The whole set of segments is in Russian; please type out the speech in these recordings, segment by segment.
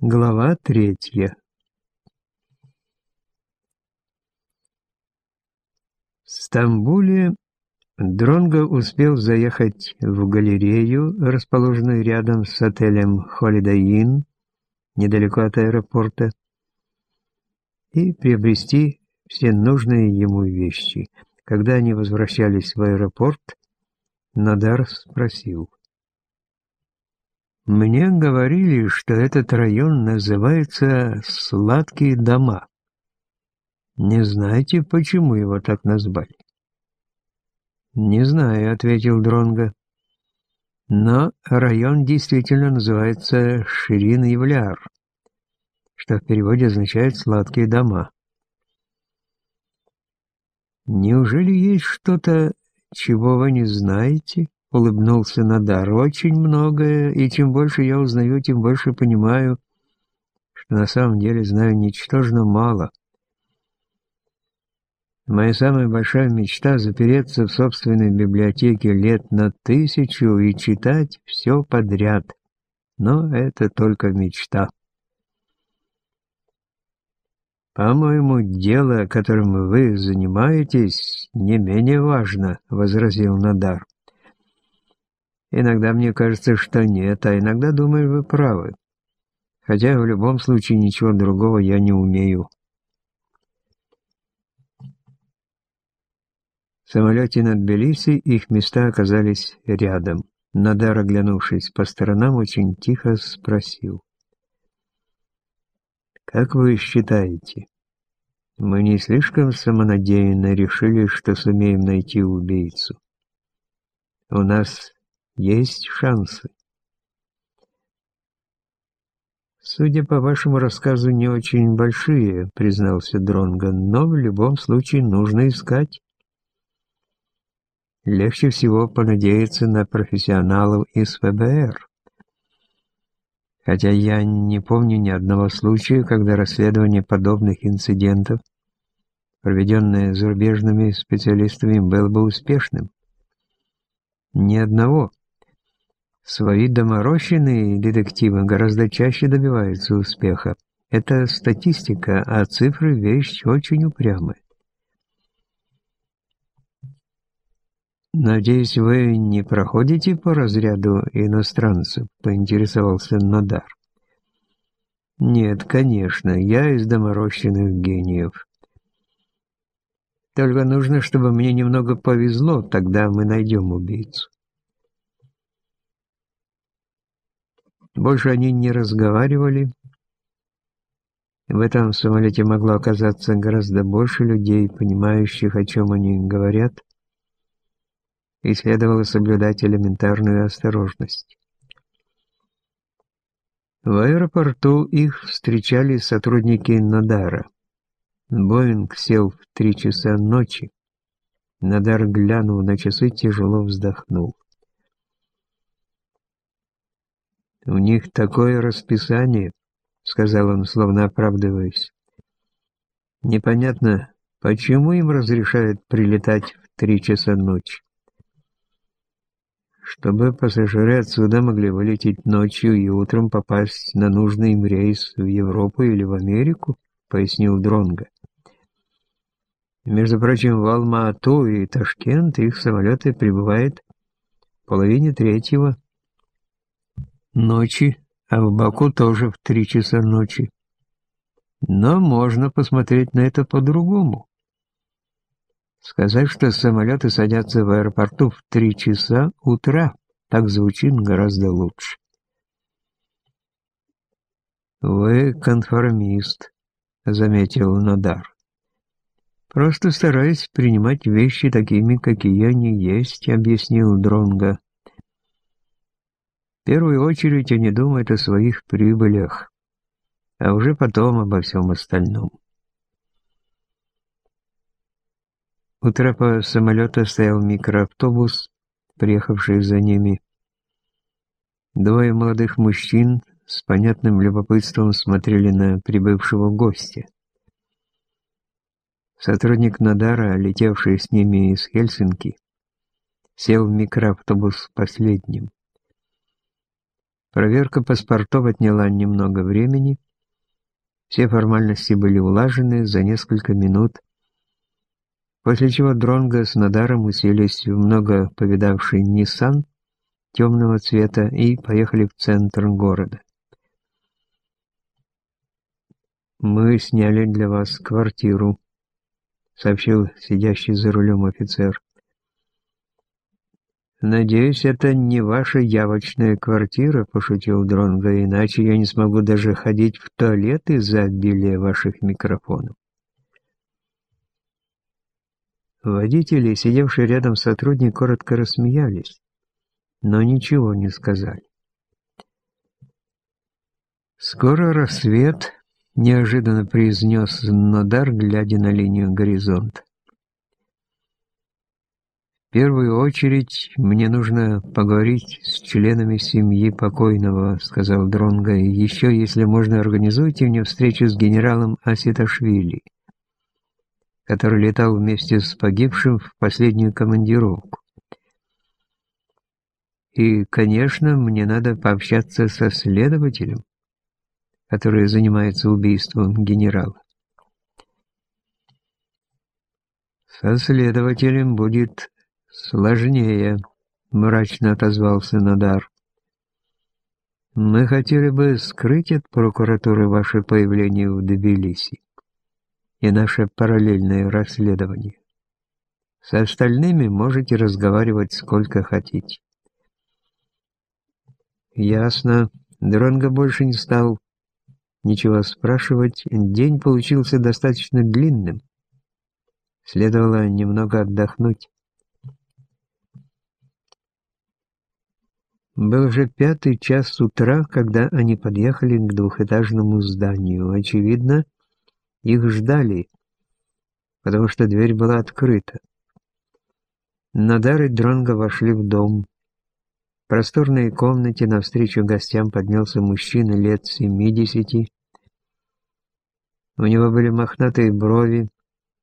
Глава третья. В Стамбуле Дронго успел заехать в галерею, расположенную рядом с отелем Holiday Inn, недалеко от аэропорта, и приобрести все нужные ему вещи. Когда они возвращались в аэропорт, Надар спросил. Мне говорили, что этот район называется «Сладкие дома». Не знаете, почему его так назвали? Не знаю, ответил Дронга. Но район действительно называется Ширин-Являр, что в переводе означает «сладкие дома». Неужели есть что-то, чего вы не знаете? — улыбнулся Надар. «Очень многое, и чем больше я узнаю, тем больше понимаю, что на самом деле знаю ничтожно мало. Моя самая большая мечта — запереться в собственной библиотеке лет на тысячу и читать все подряд. Но это только мечта». «По-моему, дело, которым вы занимаетесь, не менее важно», — возразил Надар. Иногда мне кажется, что нет, а иногда думаю, вы правы. Хотя в любом случае ничего другого я не умею. В самолете над Тбилиси их места оказались рядом. Надар, оглянувшись по сторонам, очень тихо спросил. «Как вы считаете, мы не слишком самонадеянно решили, что сумеем найти убийцу? У нас есть шансы. Судя по вашему рассказу, не очень большие, признался Дронго, но в любом случае нужно искать. Легче всего понадеяться на профессионалов из ФБР. Хотя я не помню ни одного случая, когда расследование подобных инцидентов, проведенное зарубежными специалистами, было бы успешным. Ни одного. Свои доморощенные детективы гораздо чаще добиваются успеха. Это статистика, а цифры – вещь очень упрямая. «Надеюсь, вы не проходите по разряду иностранцев?» – поинтересовался Надар. «Нет, конечно, я из доморощенных гениев. Только нужно, чтобы мне немного повезло, тогда мы найдем убийцу». Больше они не разговаривали. В этом самолете могло оказаться гораздо больше людей, понимающих, о чем они говорят, и следовало соблюдать элементарную осторожность. В аэропорту их встречали сотрудники Надара. Боинг сел в три часа ночи. Надар, глянув на часы, тяжело вздохнул. «У них такое расписание», — сказал он, словно оправдываясь. «Непонятно, почему им разрешают прилетать в три часа ночи?» чтобы пассажиры отсюда могли вылететь ночью и утром попасть на нужный им рейс в Европу или в Америку, пояснил Дронга. Между прочим, в Алма-Ату и Ташкент их самолеты прибывают в половине третьего ночи, а в Баку тоже в три часа ночи. Но можно посмотреть на это по-другому. Сказать, что самолеты садятся в аэропорту в три часа утра, так звучит гораздо лучше. «Вы конформист», — заметил Надар. «Просто стараюсь принимать вещи такими, какие они есть», — объяснил Дронга первую очередь они думают о своих прибылях, а уже потом обо всем остальном. У трапа самолета стоял микроавтобус, приехавший за ними. Двое молодых мужчин с понятным любопытством смотрели на прибывшего гостя. Сотрудник Надара, летевший с ними из Хельсинки, сел в микроавтобус последним. Проверка паспортов отняла немного времени. Все формальности были улажены за несколько минут, после чего Дронго с Надаром уселись в много повидавший Ниссан темного цвета и поехали в центр города. «Мы сняли для вас квартиру», — сообщил сидящий за рулем офицер. «Надеюсь, это не ваша явочная квартира», — пошутил Дронго, «иначе я не смогу даже ходить в туалет из-за обилия ваших микрофонов». Водители, сидевшие рядом сотрудник, коротко рассмеялись, но ничего не сказали. «Скоро рассвет», — неожиданно произнес Нодар, глядя на линию горизонта. В первую очередь мне нужно поговорить с членами семьи покойного, сказал Дронго, и еще, если можно, организуйте мне встречу с генералом Аситашвили, который летал вместе с погибшим в последнюю командировку. И, конечно, мне надо пообщаться со следователем, который занимается убийством генерала. Со следователем будет «Сложнее», — мрачно отозвался Надар. «Мы хотели бы скрыть от прокуратуры ваше появление в Тбилиси и наше параллельное расследование. С остальными можете разговаривать сколько хотите». «Ясно. Дронго больше не стал ничего спрашивать. День получился достаточно длинным. Следовало немного отдохнуть. Был уже пятый час утра, когда они подъехали к двухэтажному зданию. Очевидно, их ждали, потому что дверь была открыта. Надар и Дронго вошли в дом. В просторной комнате навстречу гостям поднялся мужчина лет семидесяти. У него были мохнатые брови,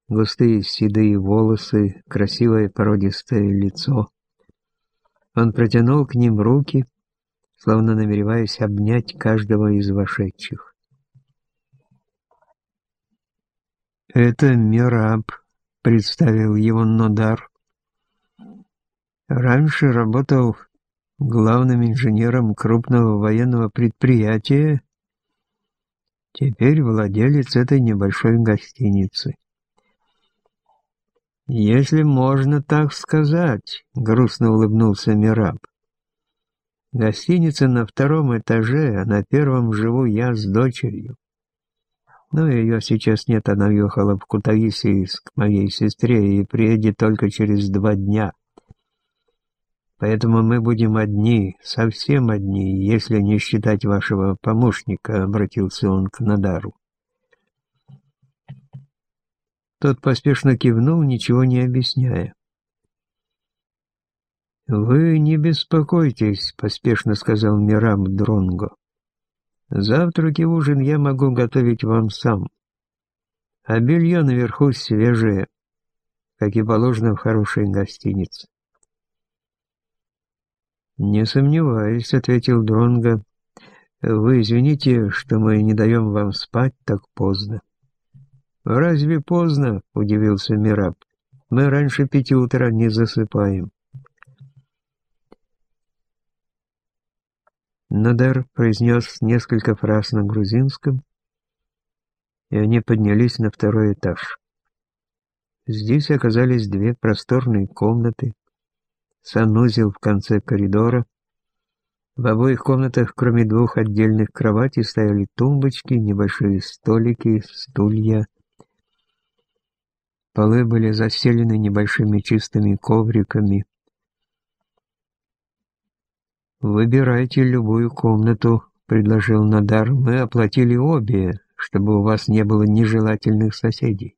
густые седые волосы, красивое породистое лицо. Он протянул к ним руки, словно намереваясь обнять каждого из вошедших. «Это Мираб», — представил его Нодар. «Раньше работал главным инженером крупного военного предприятия, теперь владелец этой небольшой гостиницы. «Если можно так сказать», — грустно улыбнулся Мираб. «Гостиница на втором этаже, а на первом живу я с дочерью. Но ее сейчас нет, она уехала в Кутаиси к моей сестре и приедет только через два дня. Поэтому мы будем одни, совсем одни, если не считать вашего помощника», — обратился он к Надару. Тот поспешно кивнул, ничего не объясняя. «Вы не беспокойтесь», — поспешно сказал Мирам Дронго. «Завтрак и ужин я могу готовить вам сам. А белье наверху свежее, как и положено в хорошей гостинице». «Не сомневаюсь», — ответил Дронго. «Вы извините, что мы не даем вам спать так поздно». «Разве поздно?» — удивился Мираб. «Мы раньше пяти утра не засыпаем». Надар произнес несколько фраз на грузинском, и они поднялись на второй этаж. Здесь оказались две просторные комнаты, санузел в конце коридора. В обоих комнатах, кроме двух отдельных кроватей, стояли тумбочки, небольшие столики, стулья. Полы были заселены небольшими чистыми ковриками. «Выбирайте любую комнату», — предложил Надар. «Мы оплатили обе, чтобы у вас не было нежелательных соседей».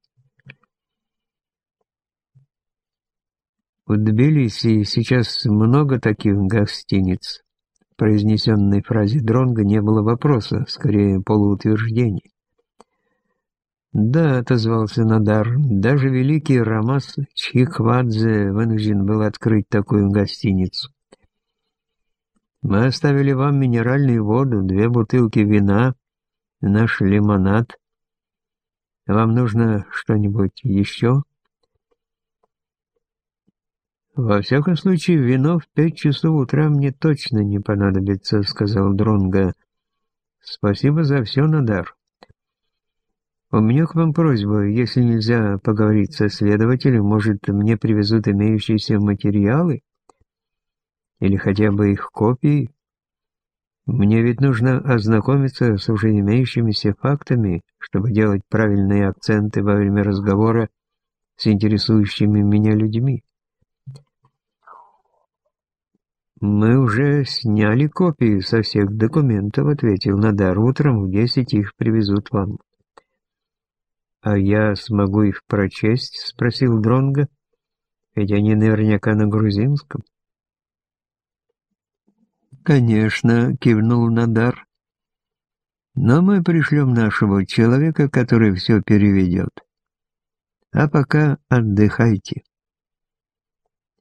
В Тбилиси сейчас много таких гостиниц. В произнесенной фразе Дронга не было вопроса, скорее полуутверждения. «Да», — отозвался Надар, — «даже великий Рамас Чхиквадзе вынужден был открыть такую гостиницу». Мы оставили вам минеральную воду, две бутылки вина, наш лимонад. Вам нужно что-нибудь еще?» «Во всяком случае, вино в пять часов утра мне точно не понадобится», — сказал Дронга. «Спасибо за все, Надар. У меня к вам просьба, если нельзя поговорить со следователем, может, мне привезут имеющиеся материалы? Или хотя бы их копии? Мне ведь нужно ознакомиться с уже имеющимися фактами, чтобы делать правильные акценты во время разговора с интересующими меня людьми. «Мы уже сняли копии со всех документов», — ответил Надар. «Утром в десять их привезут вам». «А я смогу их прочесть?» — спросил Дронга. «Ведь они наверняка на грузинском». «Конечно», — кивнул Надар. «Но мы пришлем нашего человека, который все переведет. А пока отдыхайте».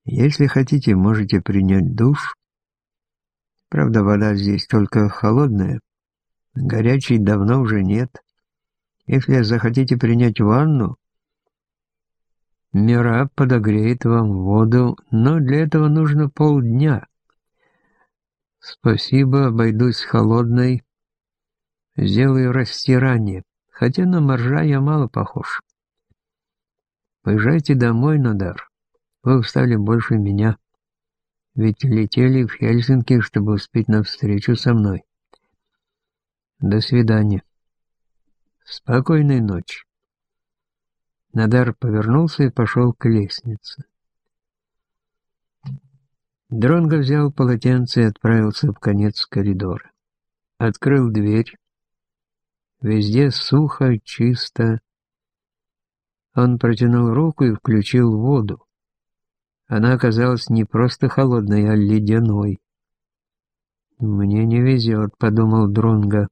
Если хотите, можете принять душ. Правда, вода здесь только холодная. Горячей давно уже нет. Если захотите принять ванну, Мира подогреет вам воду, но для этого нужно полдня. Спасибо, обойдусь холодной. Сделаю растирание, хотя на моржа я мало похож. Поезжайте домой, Надар. Вы устали больше меня, ведь летели в Хельсинки, чтобы успеть на встречу со мной. До свидания. Спокойной ночи. Надар повернулся и пошел к лестнице. Дронго взял полотенце и отправился в конец коридора. Открыл дверь. Везде сухо, чисто. Он протянул руку и включил воду. Она оказалась не просто холодной, а ледяной. «Мне не везет», — подумал Дронга.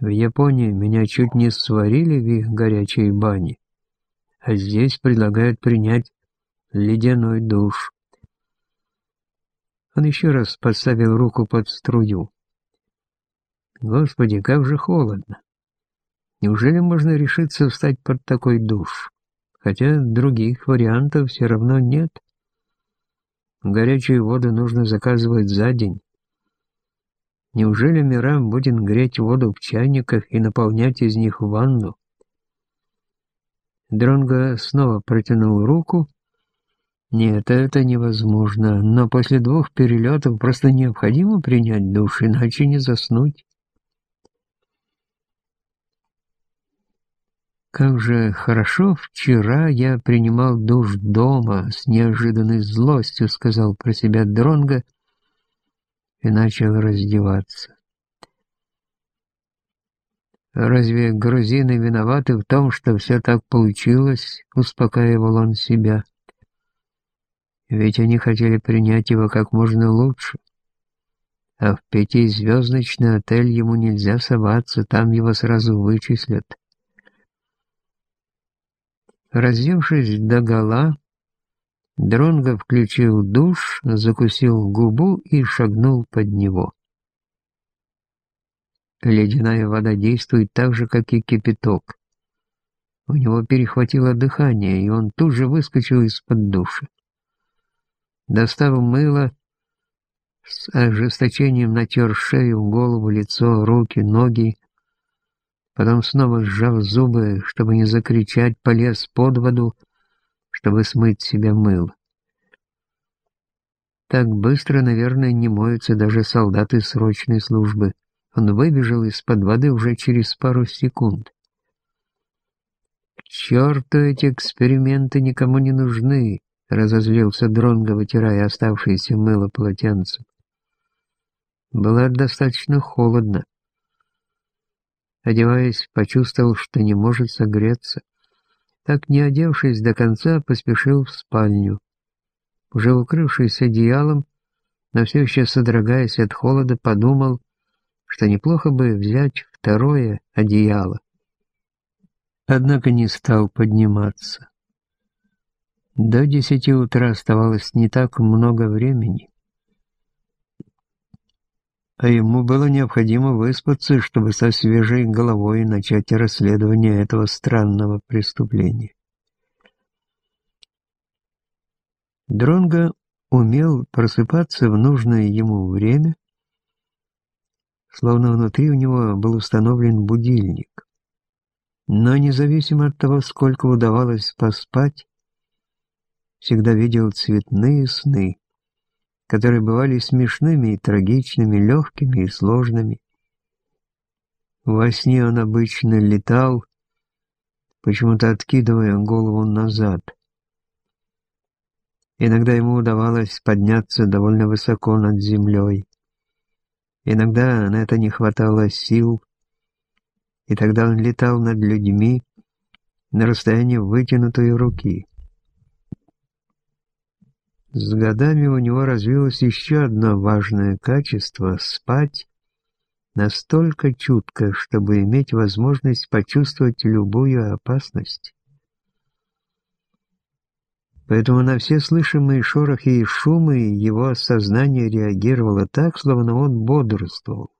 «В Японии меня чуть не сварили в их горячей бане, а здесь предлагают принять ледяной душ». Он еще раз подставил руку под струю. «Господи, как же холодно! Неужели можно решиться встать под такой душ? Хотя других вариантов все равно нет». Горячую воду нужно заказывать за день. Неужели Мирам будет греть воду в чайниках и наполнять из них ванну? Дронго снова протянул руку. Нет, это невозможно, но после двух перелетов просто необходимо принять душ, иначе не заснуть. Как же хорошо вчера я принимал душ дома с неожиданной злостью, сказал про себя Дронга и начал раздеваться. Разве грузины виноваты в том, что все так получилось, успокаивал он себя. Ведь они хотели принять его как можно лучше. А в пятизвездочный отель ему нельзя соваться, там его сразу вычислят. Раздевшись догола, Дронго включил душ, закусил губу и шагнул под него. Ледяная вода действует так же, как и кипяток. У него перехватило дыхание, и он тут же выскочил из-под душа. Достав мыло, с ожесточением натер шею, голову, лицо, руки, ноги, Потом снова сжав зубы, чтобы не закричать, полез под воду, чтобы смыть себе мыло. Так быстро, наверное, не моются даже солдаты срочной службы. Он выбежал из-под воды уже через пару секунд. «К черту эти эксперименты никому не нужны!» — разозлился Дронго, вытирая оставшееся мыло полотенцем. Было достаточно холодно. Одеваясь, почувствовал, что не может согреться. Так, не одевшись до конца, поспешил в спальню. Уже укрывшись одеялом, но все еще содрогаясь от холода, подумал, что неплохо бы взять второе одеяло. Однако не стал подниматься. До десяти утра оставалось не так много времени. А ему было необходимо выспаться, чтобы со свежей головой начать расследование этого странного преступления. Дронго умел просыпаться в нужное ему время, словно внутри у него был установлен будильник. Но независимо от того, сколько удавалось поспать, всегда видел цветные сны, которые бывали смешными и трагичными, легкими и сложными. Во сне он обычно летал, почему-то откидывая голову назад. Иногда ему удавалось подняться довольно высоко над землей. Иногда на это не хватало сил, и тогда он летал над людьми на расстоянии вытянутой руки. С годами у него развилось еще одно важное качество — спать настолько чутко, чтобы иметь возможность почувствовать любую опасность. Поэтому на все слышимые шорохи и шумы его сознание реагировало так, словно он бодрствовал.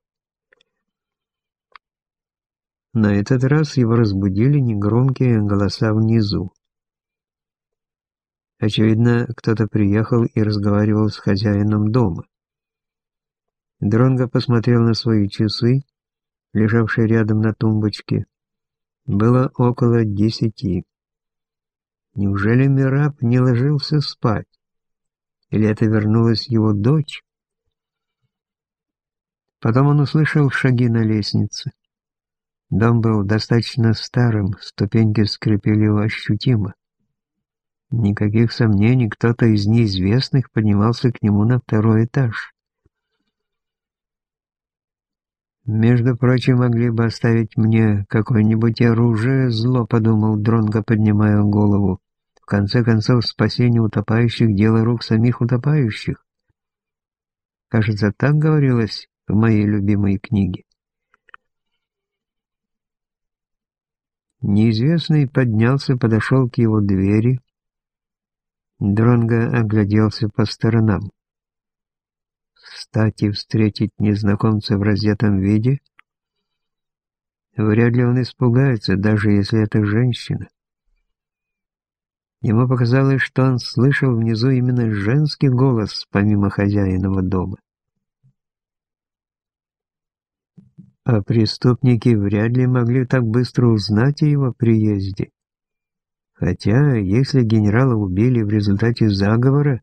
На этот раз его разбудили негромкие голоса внизу. Очевидно, кто-то приехал и разговаривал с хозяином дома. Дронго посмотрел на свои часы, лежавшие рядом на тумбочке. Было около десяти. Неужели Мираб не ложился спать? Или это вернулась его дочь? Потом он услышал шаги на лестнице. Дом был достаточно старым, ступеньки скрипели ощутимо. Никаких сомнений, кто-то из неизвестных поднимался к нему на второй этаж. «Между прочим, могли бы оставить мне какое-нибудь оружие, зло», — подумал Дронго, поднимая голову. «В конце концов, спасение утопающих — дело рук самих утопающих». Кажется, так говорилось в моей любимой книге. Неизвестный поднялся, подошел к его двери. Дронго огляделся по сторонам. Кстати, встретить незнакомца в раздетом виде, вряд ли он испугается, даже если это женщина. Ему показалось, что он слышал внизу именно женский голос, помимо хозяиного дома. А преступники вряд ли могли так быстро узнать о его приезде. Хотя, если генерала убили в результате заговора,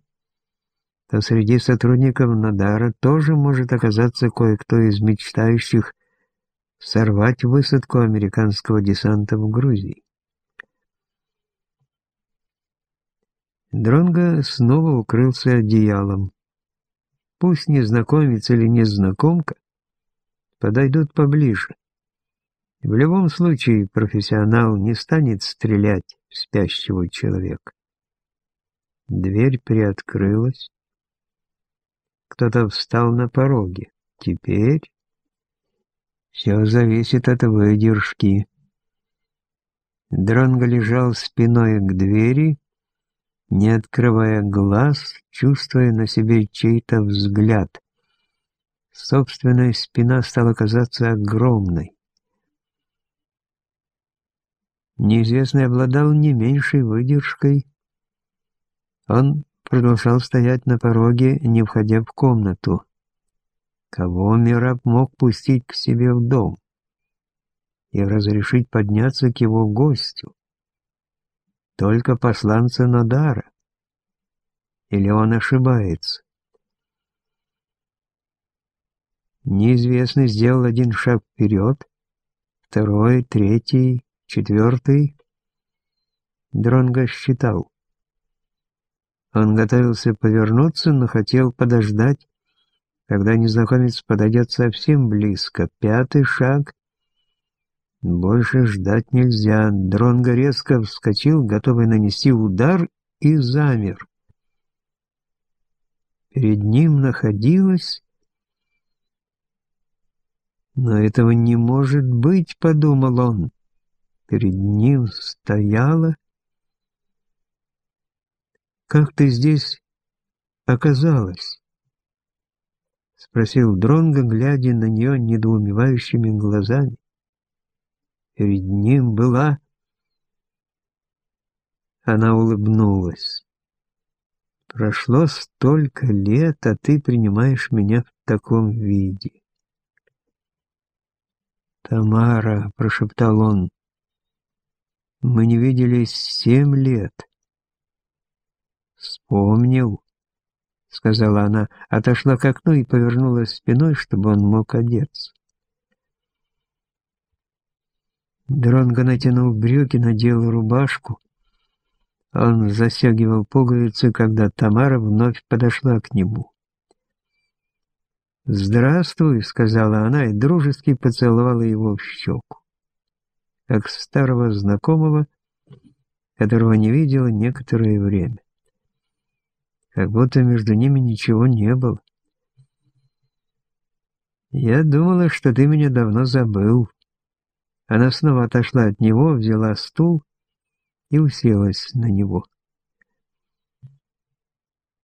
то среди сотрудников Надара тоже может оказаться кое-кто из мечтающих сорвать высадку американского десанта в Грузии. Дронго снова укрылся одеялом. Пусть незнакомец или незнакомка подойдут поближе. В любом случае профессионал не станет стрелять спящего человека. Дверь приоткрылась. Кто-то встал на пороге. Теперь все зависит от выдержки. Дронго лежал спиной к двери, не открывая глаз, чувствуя на себе чей-то взгляд. Собственная спина стала казаться огромной. Неизвестный обладал не меньшей выдержкой. Он продолжал стоять на пороге, не входя в комнату. Кого Мираб мог пустить к себе в дом и разрешить подняться к его гостю? Только посланца Надара. Или он ошибается? Неизвестный сделал один шаг вперед, второй, третий, четвертый. Дронго считал. Он готовился повернуться, но хотел подождать, когда незнакомец подойдет совсем близко. Пятый шаг. Больше ждать нельзя. Дронго резко вскочил, готовый нанести удар, и замер. Перед ним находилась... «Но этого не может быть», — подумал он. Перед ним стояла как ты здесь оказалась?» спросил Дронго, глядя на нее недоумевающими глазами. Перед ним была... Она улыбнулась. «Прошло столько лет, а ты принимаешь меня в таком виде». «Тамара», — прошептал он, — «мы не виделись семь лет». «Вспомнил», — сказала она, отошла к окну и повернулась спиной, чтобы он мог одеться. Дронго натянул брюки, надел рубашку. Он застегивал пуговицы, когда Тамара вновь подошла к нему. «Здравствуй», — сказала она и дружески поцеловала его в щеку, как старого знакомого, которого не видела некоторое время. Как будто между ними ничего не было. «Я думала, что ты меня давно забыл». Она снова отошла от него, взяла стул и уселась на него.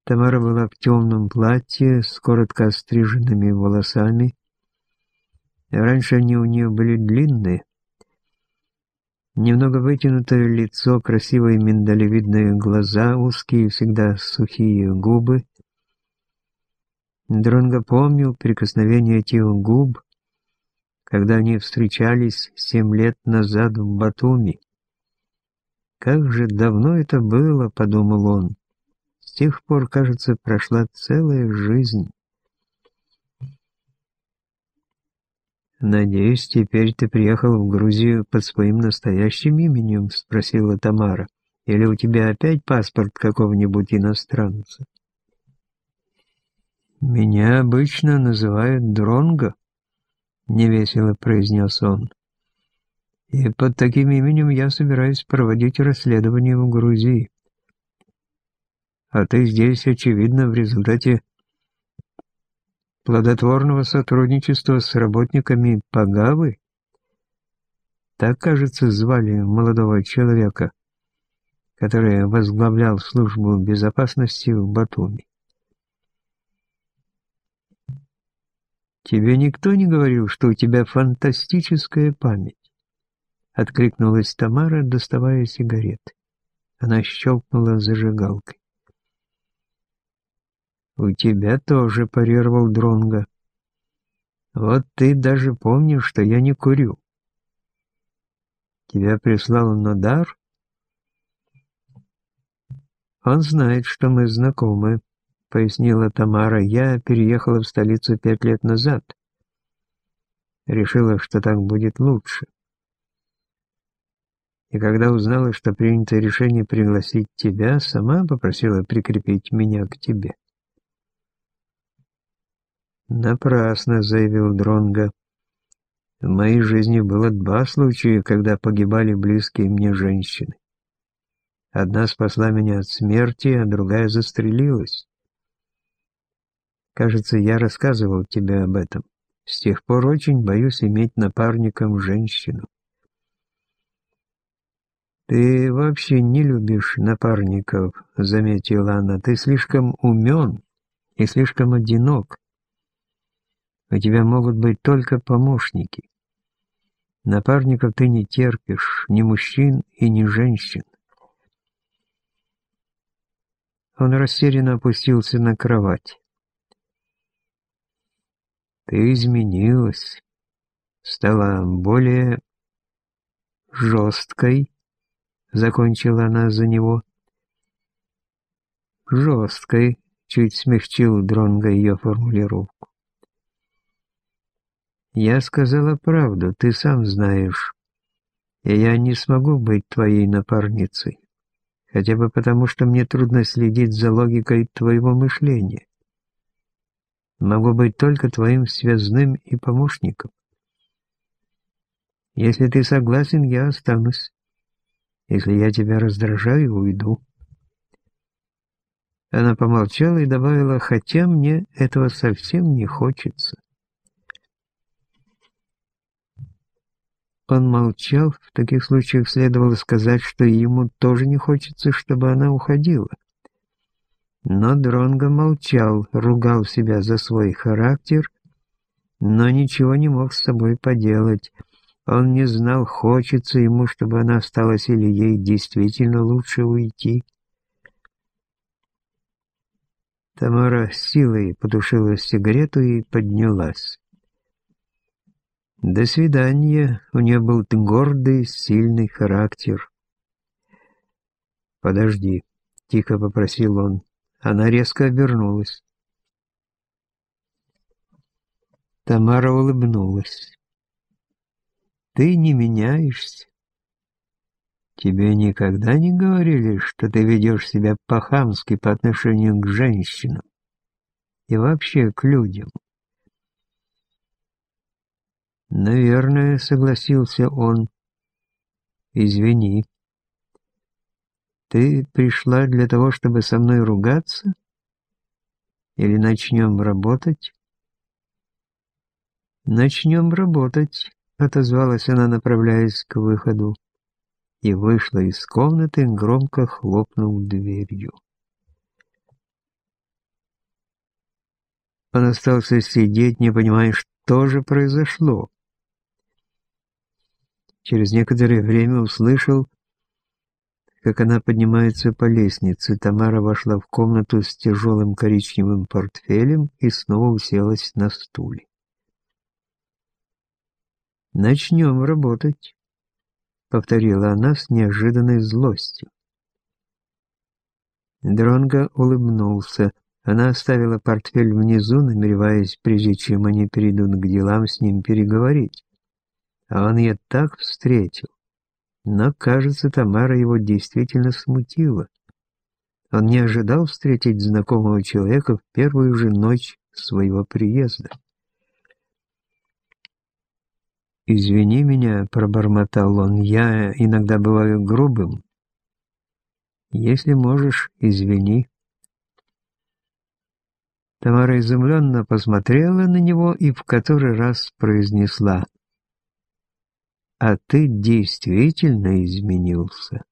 Тамара была в темном платье с коротко остриженными волосами. Раньше они у нее были длинные. Немного вытянутое лицо, красивые миндалевидные глаза, узкие, всегда сухие губы. Дронго помнил прикосновение этих губ, когда они встречались семь лет назад в Батуми. «Как же давно это было», — подумал он. С тех пор, кажется, прошла целая жизнь. «Надеюсь, теперь ты приехал в Грузию под своим настоящим именем?» — спросила Тамара. «Или у тебя опять паспорт какого-нибудь иностранца?» «Меня обычно называют Дронго», — невесело произнес он. «И под таким именем я собираюсь проводить расследование в Грузии». А ты здесь, очевидно, в результате плодотворного сотрудничества с работниками Пагавы? Так, кажется, звали молодого человека, который возглавлял службу безопасности в Батуми. «Тебе никто не говорил, что у тебя фантастическая память?» Откликнулась Тамара, доставая сигареты. Она щелкнула зажигалкой. «У тебя тоже», — парировал Дронга. «Вот ты даже помнишь, что я не курю». «Тебя прислал Надар?» «Он знает, что мы знакомы», — пояснила Тамара. «Я переехала в столицу пять лет назад. Решила, что так будет лучше. И когда узнала, что принято решение пригласить тебя, сама попросила прикрепить меня к тебе». «Напрасно», — заявил Дронга. «В моей жизни было два случая, когда погибали близкие мне женщины. Одна спасла меня от смерти, а другая застрелилась. Кажется, я рассказывал тебе об этом. С тех пор очень боюсь иметь напарником женщину». «Ты вообще не любишь напарников», — заметила она. «Ты слишком умен и слишком одинок. У тебя могут быть только помощники. Напарников ты не терпишь, ни мужчин и ни женщин. Он растерянно опустился на кровать. Ты изменилась, стала более жесткой, закончила она за него. Жесткой, чуть смягчил Дронго ее формулировку. Я сказала правду, ты сам знаешь. И я не смогу быть твоей напарницей. Хотя бы потому, что мне трудно следить за логикой твоего мышления. Могу быть только твоим связным и помощником. Если ты согласен, я останусь. Если я тебя раздражаю, уйду. Она помолчала и добавила, хотя мне этого совсем не хочется. Он молчал, в таких случаях следовало сказать, что ему тоже не хочется, чтобы она уходила. Но Дронго молчал, ругал себя за свой характер, но ничего не мог с собой поделать. Он не знал, хочется ему, чтобы она осталась или ей действительно лучше уйти. Тамара силой потушила сигарету и поднялась. До свидания, у нее был гордый, сильный характер. «Подожди», — тихо попросил он. Она резко обернулась. Тамара улыбнулась. «Ты не меняешься. Тебе никогда не говорили, что ты ведешь себя по-хамски по отношению к женщинам и вообще к людям?» «Наверное», — согласился он. «Извини. Ты пришла для того, чтобы со мной ругаться? Или начнем работать?» «Начнем работать», — отозвалась она, направляясь к выходу, и вышла из комнаты, громко хлопнув дверью. Он остался сидеть, не понимая, что же произошло. Через некоторое время услышал, как она поднимается по лестнице. Тамара вошла в комнату с тяжелым коричневым портфелем и снова уселась на стуле. «Начнем работать», — повторила она с неожиданной злостью. Дронго улыбнулся. Она оставила портфель внизу, намереваясь, прежде чем они перейдут к делам, с ним переговорить. А он ее так встретил. Но, кажется, Тамара его действительно смутила. Он не ожидал встретить знакомого человека в первую же ночь своего приезда. «Извини меня», — пробормотал он, — «я иногда бываю грубым. Если можешь, извини». Тамара изумленно посмотрела на него и в который раз произнесла «А ты действительно изменился».